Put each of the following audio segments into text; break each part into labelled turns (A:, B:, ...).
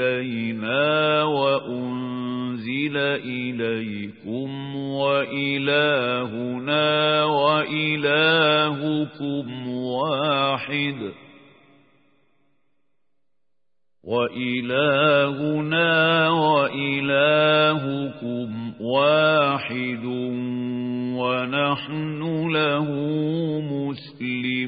A: إلينا وأنزل إليكم وإلهنا وإلهكم واحد وإلهنا وإلهكم واحد ونحن له مسلمون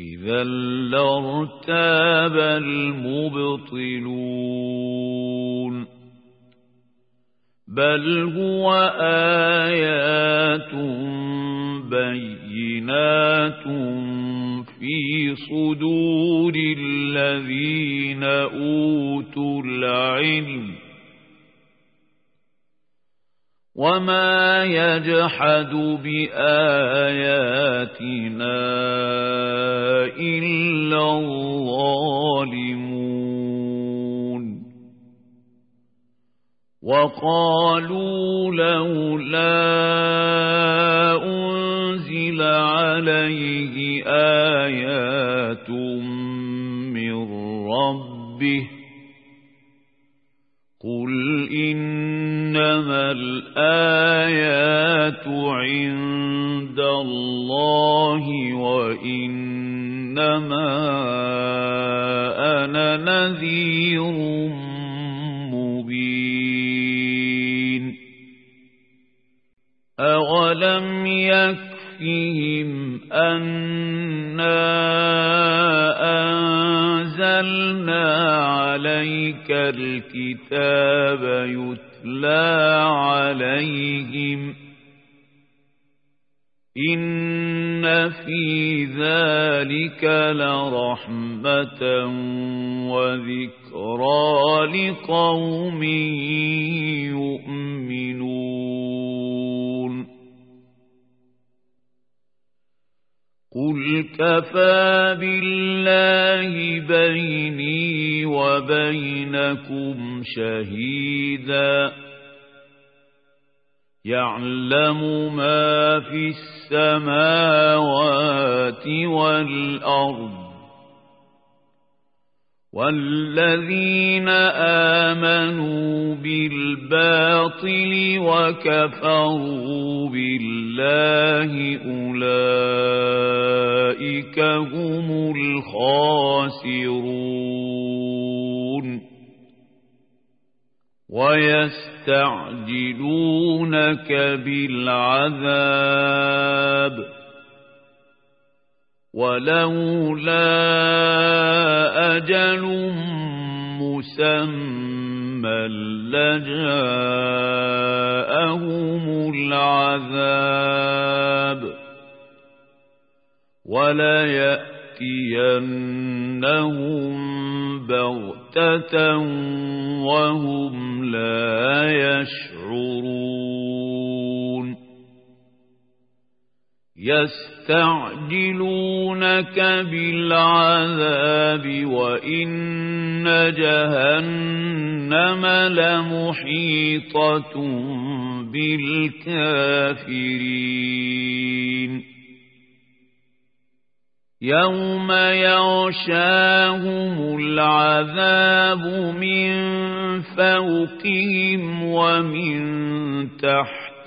A: إذا لارتاب المبطلون بل هو آيات بينات في صدور الذين أوتوا العلم وما يجحد بآياتنا إلا الظالمون وقالوا لولا أنزل عليه آيات من ربه قل إن إنما الآيات عند الله وإنما أنا نذير عليك الكتاب يتلى عليهم إن في ذلك لرحمة وذكرى لقوم يؤمنون قل كفى بالله بيني وبينكم شهيدا يعلم ما في السماوات والأرض والذين آمنوا بالباطل وكفروا بالله أولئك هم الخاسرون ويستعجلونك بالعذاب ولولا أجل مسمى لجاءهم العذاب وليأتينهم بغتة وهم لا يشعرون يستعجلونك بالعذاب وإن جهنم لمحيطة بالكافرين يوم يغشاهم العذاب من فوقهم ومن تحتهم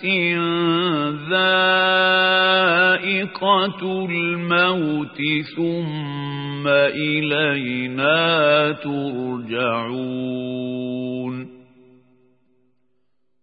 A: نفس ذائقة الموت ثم إلينا ترجعون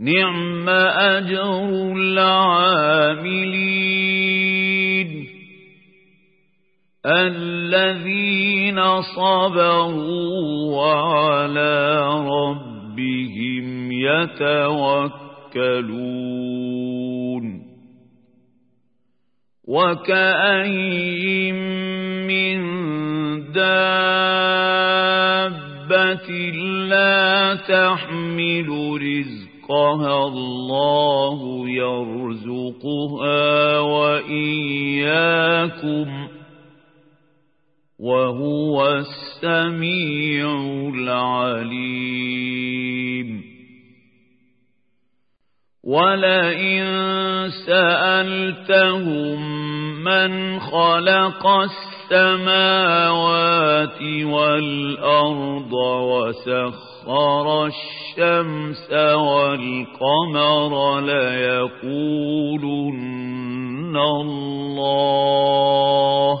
A: نعم أجر العاملين الذين صبروا وعلى ربهم يتوكلون وكأي من دابة لا تحمل رزقا رزقها الله يرزقها وإياكم وهو السميع العليم ولئن سألتهم من خلق السماوات والأرض وسخر الشمس والقمر ليقولن الله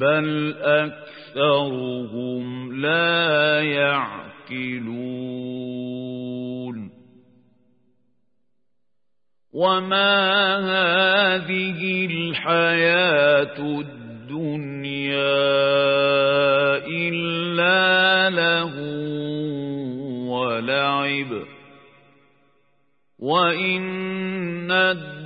A: بل أكثرهم لا يعقلون وما هذه الحياة الدنيا إلا له ولعب وإن الدنيا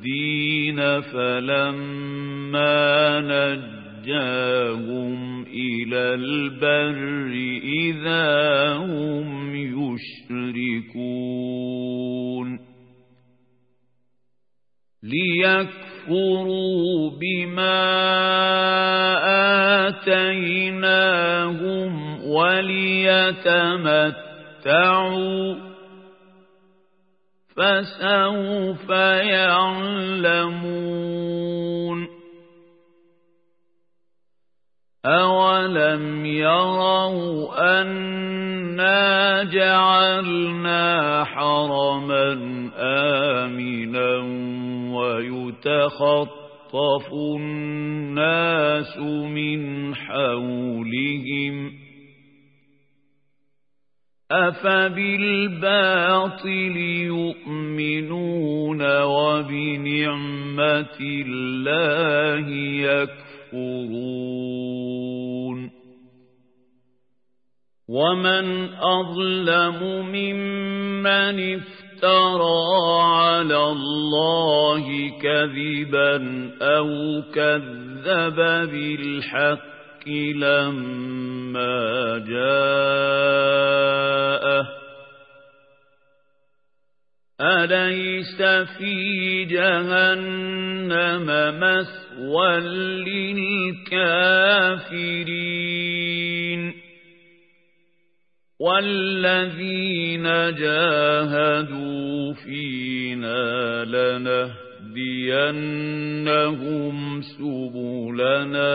A: الدين فلما نجاهم إلى البر إذا هم يشركون ليكفروا بما آتيناهم وليتمتعوا فسوف يعلمون أولم يروا أنا جعلنا حرما آمنا ويتخطف الناس من حولهم ۖ أفبالباطل يؤمنون وبنعمة الله يكفرون ومن أظلم ممن افترى على الله كذبا أو كذب بالحق الحق لما جاءه أليس في جهنم مثوى للكافرين والذين جاهدوا فينا لنهدينهم سبلنا